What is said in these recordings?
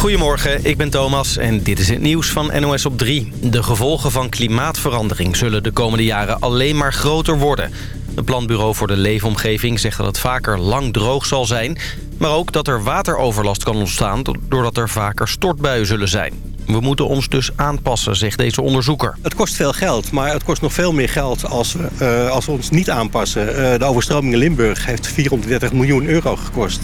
Goedemorgen, ik ben Thomas en dit is het nieuws van NOS op 3. De gevolgen van klimaatverandering zullen de komende jaren alleen maar groter worden. Het Planbureau voor de Leefomgeving zegt dat het vaker lang droog zal zijn... maar ook dat er wateroverlast kan ontstaan doordat er vaker stortbuien zullen zijn. We moeten ons dus aanpassen, zegt deze onderzoeker. Het kost veel geld, maar het kost nog veel meer geld als we, uh, als we ons niet aanpassen. Uh, de overstroming in Limburg heeft 430 miljoen euro gekost.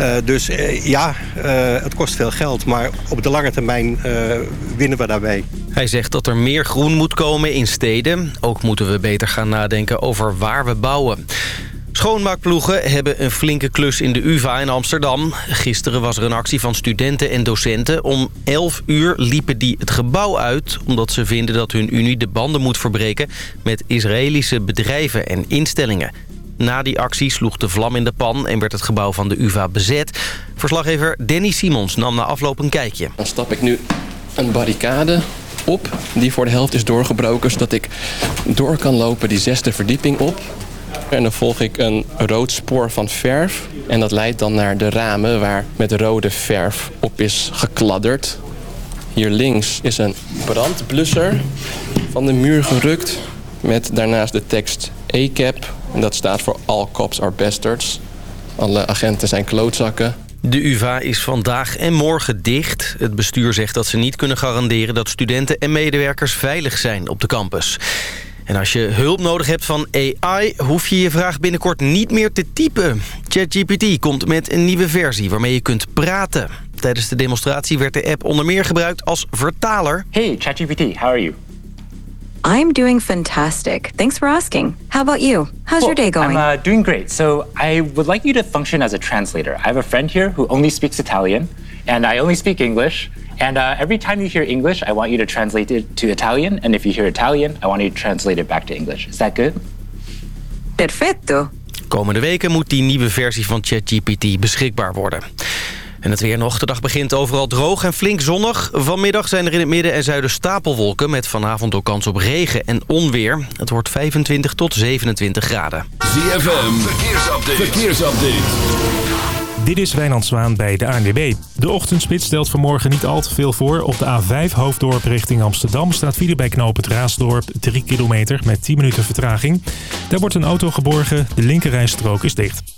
Uh, dus uh, ja, uh, het kost veel geld, maar op de lange termijn winnen we daarbij. Hij zegt dat er meer groen moet komen in steden. Ook moeten we beter gaan nadenken over waar we bouwen. Schoonmaakploegen hebben een flinke klus in de UvA in Amsterdam. Gisteren was er een actie van studenten en docenten. Om 11 uur liepen die het gebouw uit... omdat ze vinden dat hun unie de banden moet verbreken... met Israëlische bedrijven en instellingen. Na die actie sloeg de vlam in de pan en werd het gebouw van de UvA bezet. Verslaggever Danny Simons nam na afloop een kijkje. Dan stap ik nu een barricade op die voor de helft is doorgebroken... zodat ik door kan lopen die zesde verdieping op. En dan volg ik een rood spoor van verf. En dat leidt dan naar de ramen waar met rode verf op is gekladderd. Hier links is een brandblusser van de muur gerukt... met daarnaast de tekst ECAP en dat staat voor All Cops Are Bastards. Alle agenten zijn klootzakken. De UvA is vandaag en morgen dicht. Het bestuur zegt dat ze niet kunnen garanderen... dat studenten en medewerkers veilig zijn op de campus. En als je hulp nodig hebt van AI... hoef je je vraag binnenkort niet meer te typen. ChatGPT komt met een nieuwe versie waarmee je kunt praten. Tijdens de demonstratie werd de app onder meer gebruikt als vertaler. Hey, ChatGPT, how are you? I'm doing fantastic. Thanks for asking. How about you? How's your day going? I'm uh, doing great. So I would like you to function as a translator. I have a friend here who only speaks Italian, and I only speak English. And uh, every time you hear English, I want you to translate it to Italian. And if you hear Italian, I want you to translate it back to English. Is that good? Perfetto. Komende weken moet die nieuwe versie van ChatGPT beschikbaar worden. En het weer nog. De dag begint overal droog en flink zonnig. Vanmiddag zijn er in het midden en zuiden stapelwolken... met vanavond ook kans op regen en onweer. Het wordt 25 tot 27 graden. ZFM, verkeersupdate. verkeersupdate. Dit is Wijnand Zwaan bij de ANWB. De ochtendspits stelt vanmorgen niet al te veel voor. Op de A5 Hoofddorp richting Amsterdam staat file bij knoop het Raasdorp 3 kilometer met 10 minuten vertraging. Daar wordt een auto geborgen, de linkerrijstrook is dicht.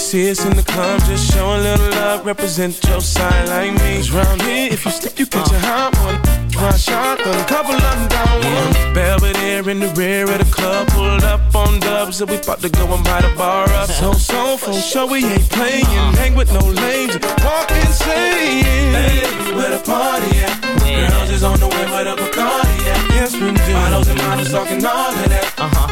See us in the club. Just show a little love, represent your side like me. 'Cause round here, if you slip, you catch a hot one. Try shotgun, a couple of them down one. Belvedere in the rear of the club, pulled up on dubs, and we about to go and buy the bar up. So, so, for sure we ain't playing. Hang with no lames, walk insane. Hey, where the party at? Girls is on the way, where the Bacardi at? Yes, we do. Models and models talking all of that. Uh-huh.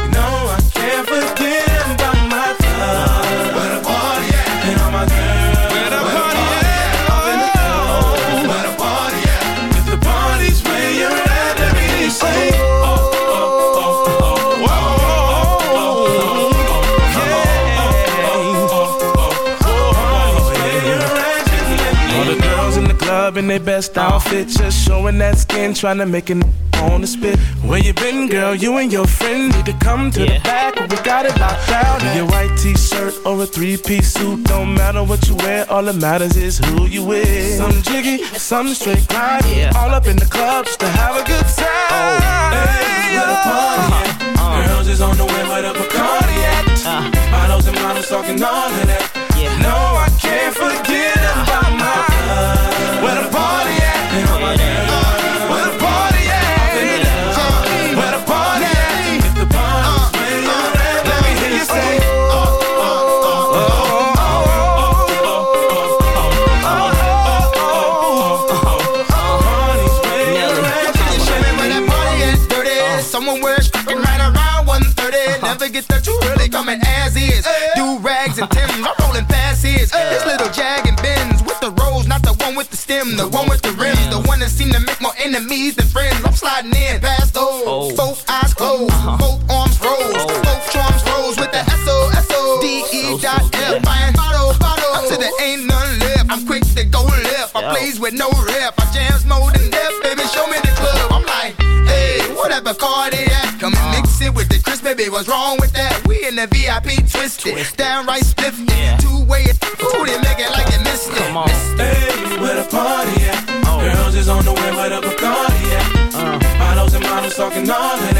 their best outfit, just showing that skin, trying to make it on the spit. Where you been, girl? You and your friend need to come to yeah. the back. We got it locked down. Your white t-shirt or a three-piece suit, don't matter what you wear. All that matters is who you with. Some jiggy, some straight grind. Yeah. All up in the clubs to have a good time. Oh, hey, oh. Party uh -huh. Uh-huh. Girls is on the way with a Bacardi at. Uh-huh. Uh. Models and models talking all of that. Yeah. No, I can't forget. And Tims, I'm rolling past his. This little Jag and Benz with the rose, not the one with the stem, the one with the rims, the one that seem to make more enemies than friends. I'm sliding in past those. Oh. Both eyes closed, uh-huh. both arms rose, oh. both charms rose with the S O S O D E dot F. Buying bottle, bottle, up to there ain't none left. I'm quick to go left. I plays with no rep. I jams more than death, baby. Show me the club. I'm like, hey, whatever car they at, come and mix it with the crisp, baby. What's wrong with that? We in the VIP twisted, downright spiffy, two way. Ooh, they make it like they missed it. Hey, where the party at? Oh. Girls is on the way, where the Bacardi at? Uh. Models and models talking all of that.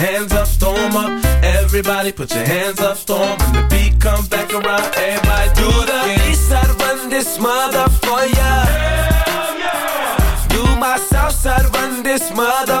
Hands up, storm up. Everybody put your hands up, storm. When the beat comes back around, everybody do the east side, run this mother for ya. Yeah. Do my south side, run this mother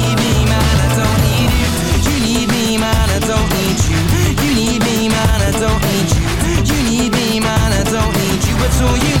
need you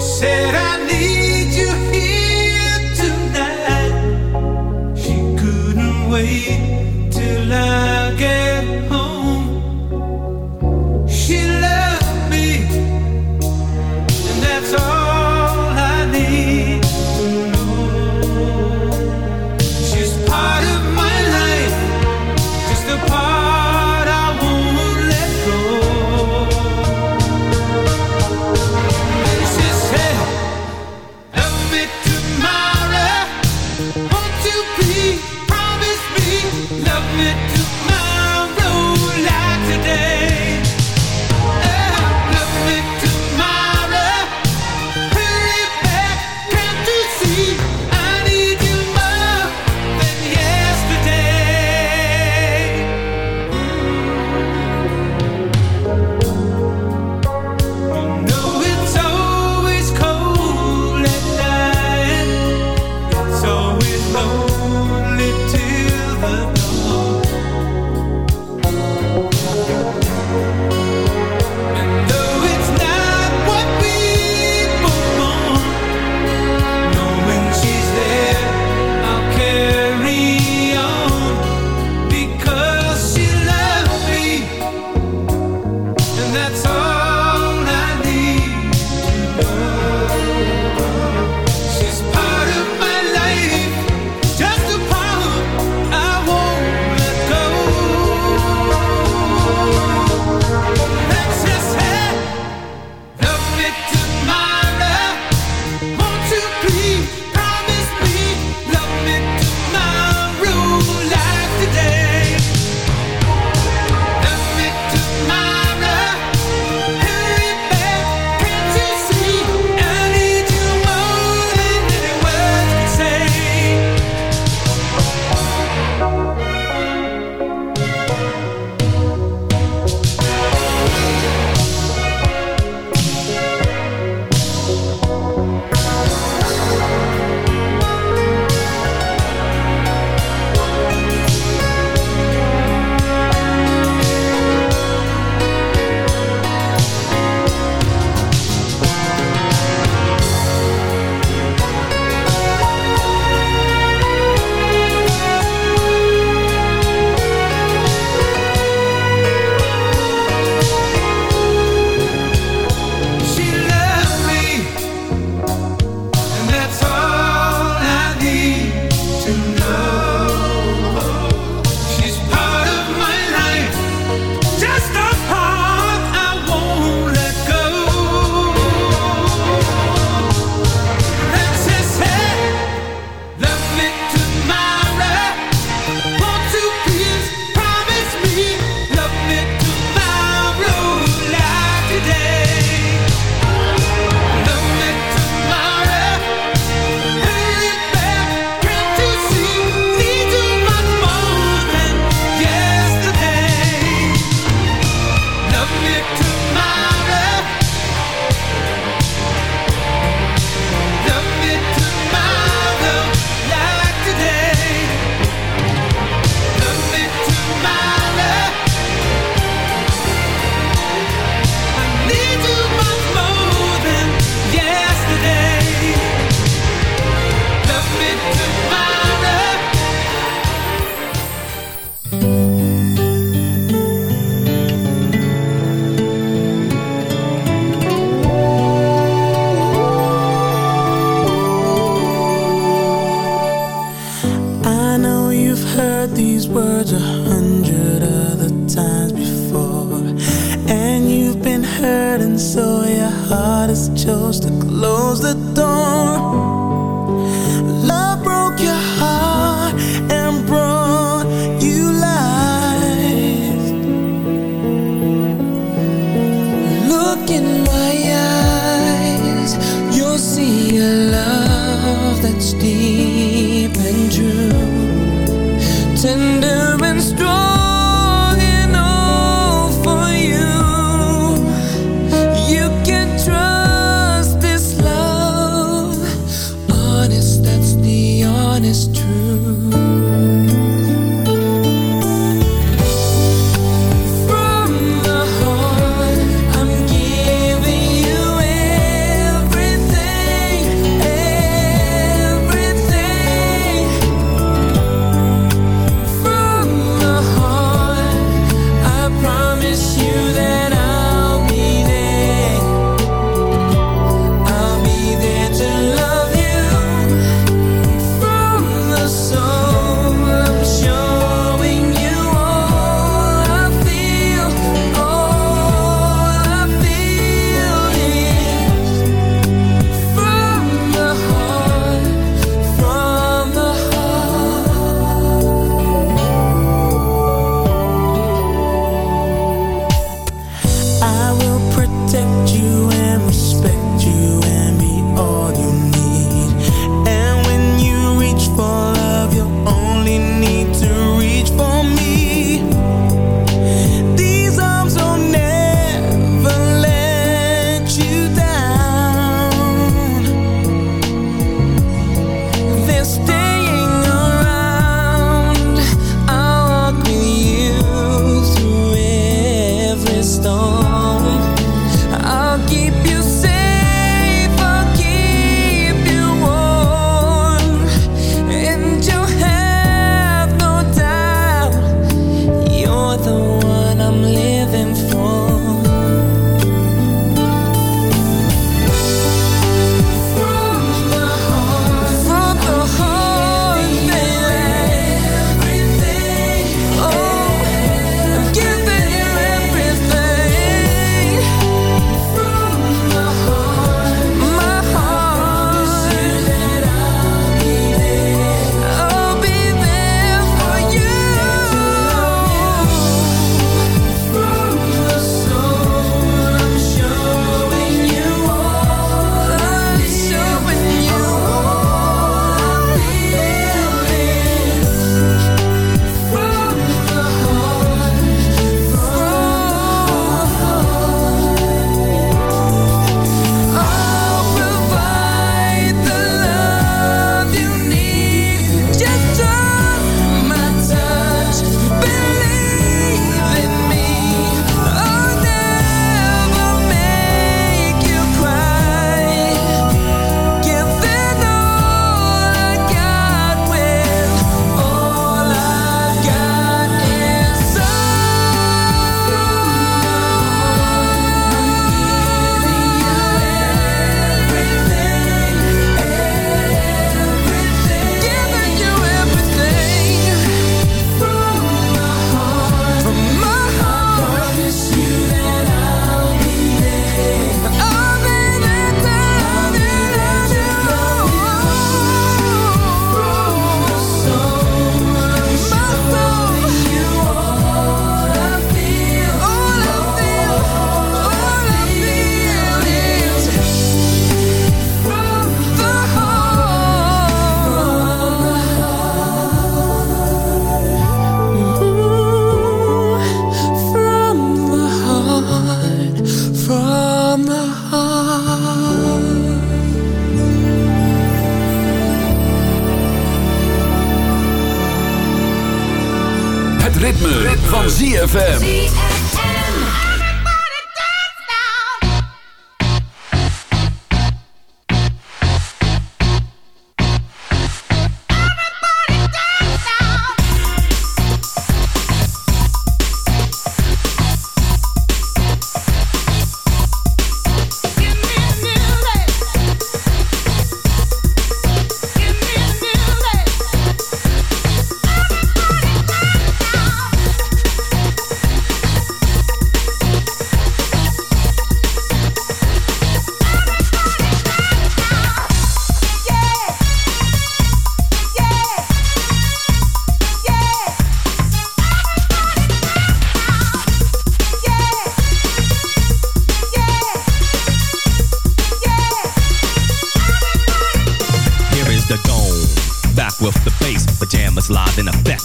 said, I need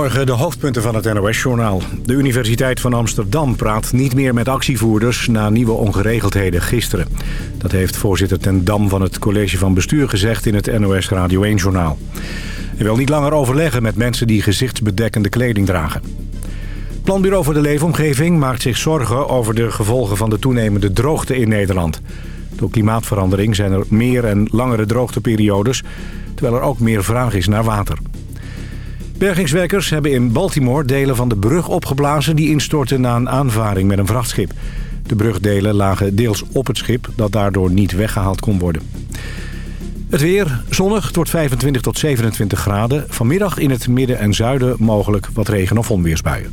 Goedemorgen, de hoofdpunten van het NOS-journaal. De Universiteit van Amsterdam praat niet meer met actievoerders... na nieuwe ongeregeldheden gisteren. Dat heeft voorzitter Ten Dam van het college van bestuur gezegd... in het NOS Radio 1-journaal. Hij wil niet langer overleggen met mensen die gezichtsbedekkende kleding dragen. Planbureau voor de Leefomgeving maakt zich zorgen over de gevolgen van de toenemende droogte in Nederland. Door klimaatverandering zijn er meer en langere droogteperiodes... terwijl er ook meer vraag is naar water. Bergingswerkers hebben in Baltimore delen van de brug opgeblazen... die instortten na een aanvaring met een vrachtschip. De brugdelen lagen deels op het schip... dat daardoor niet weggehaald kon worden. Het weer zonnig, het wordt 25 tot 27 graden. Vanmiddag in het midden en zuiden mogelijk wat regen- of onweersbuien.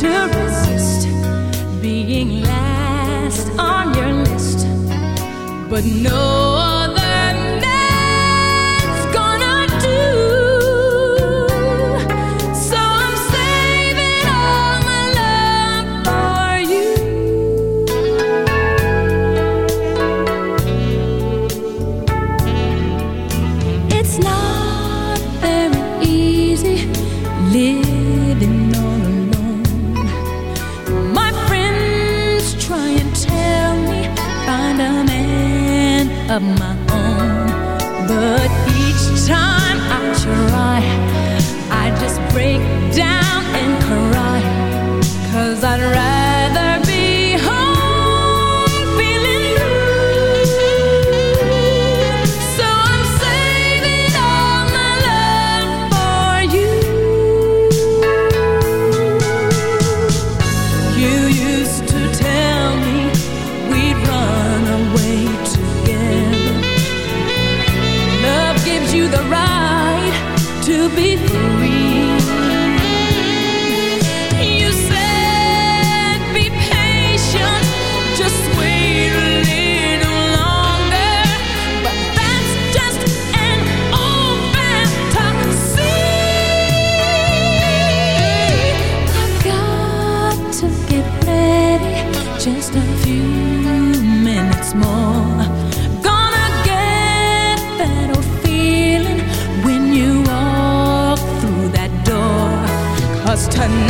to resist being last on your list, but no. tonight.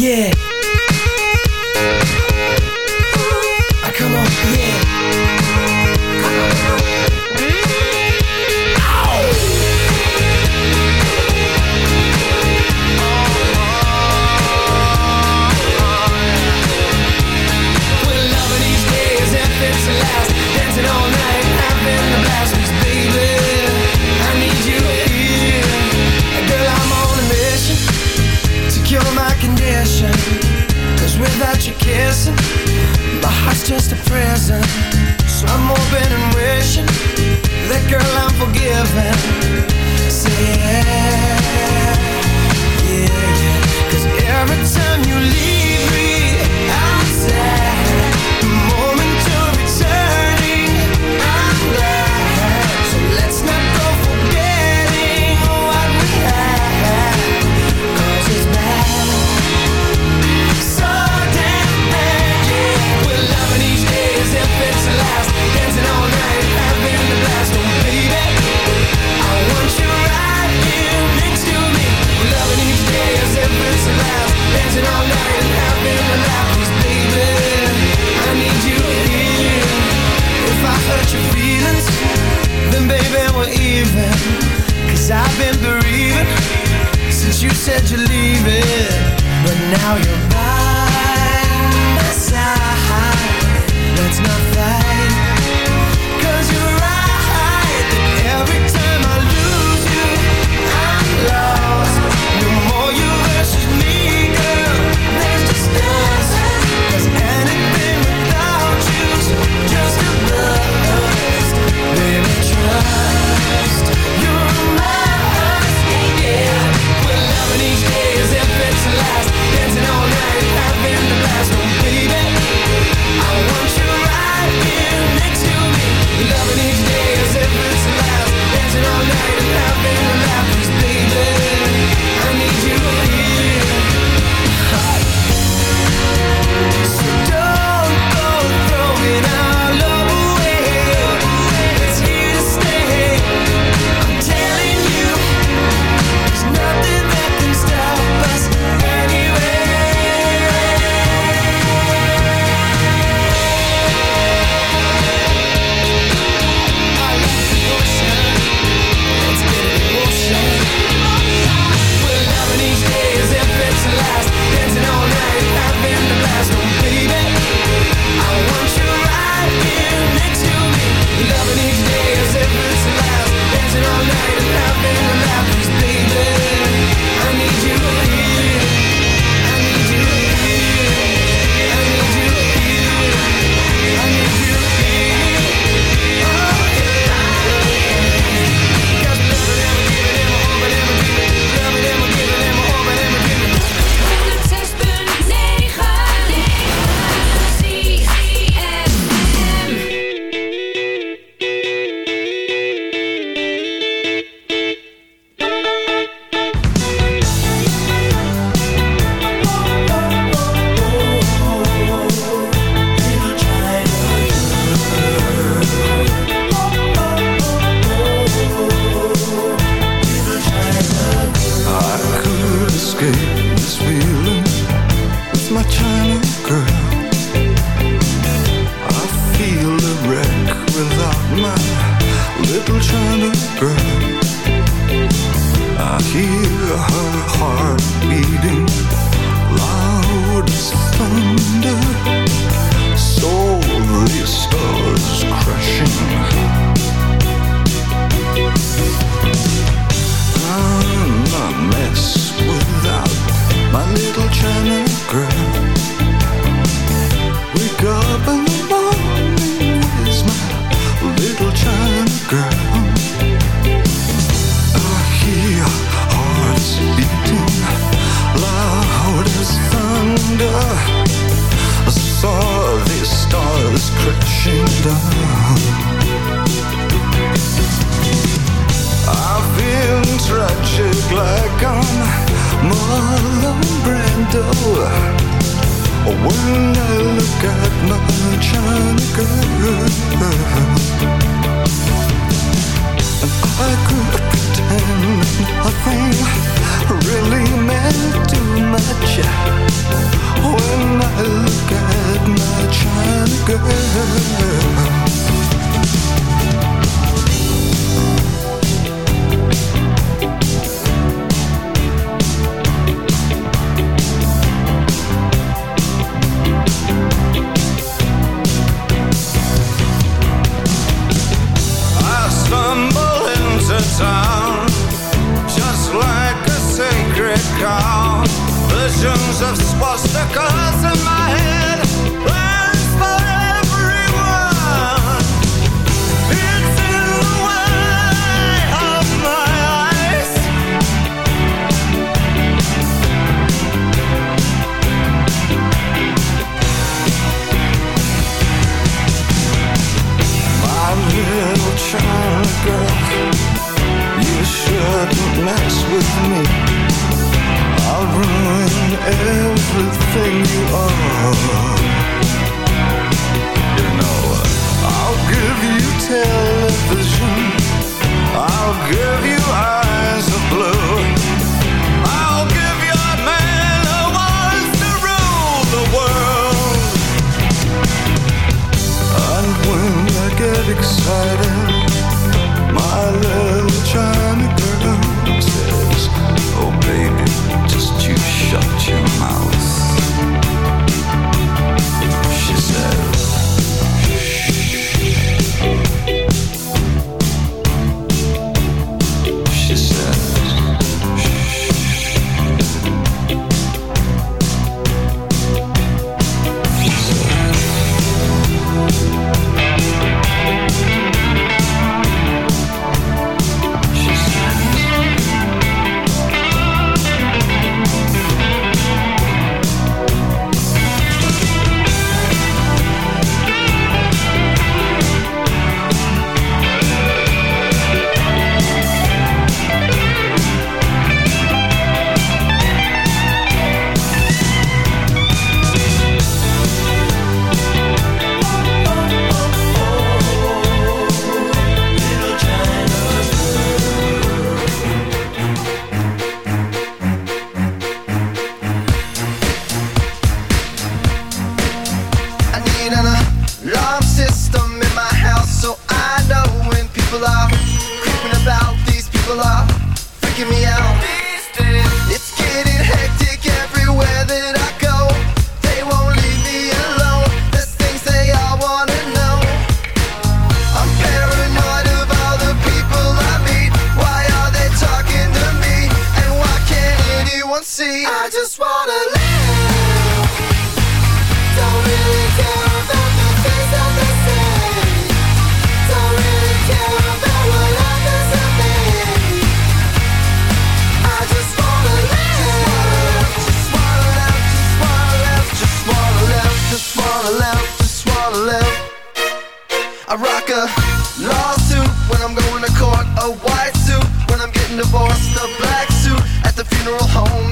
Yeah. forgiven. Say leaving Cause I've been bereaving Since you said you're leaving. But now you're by my side.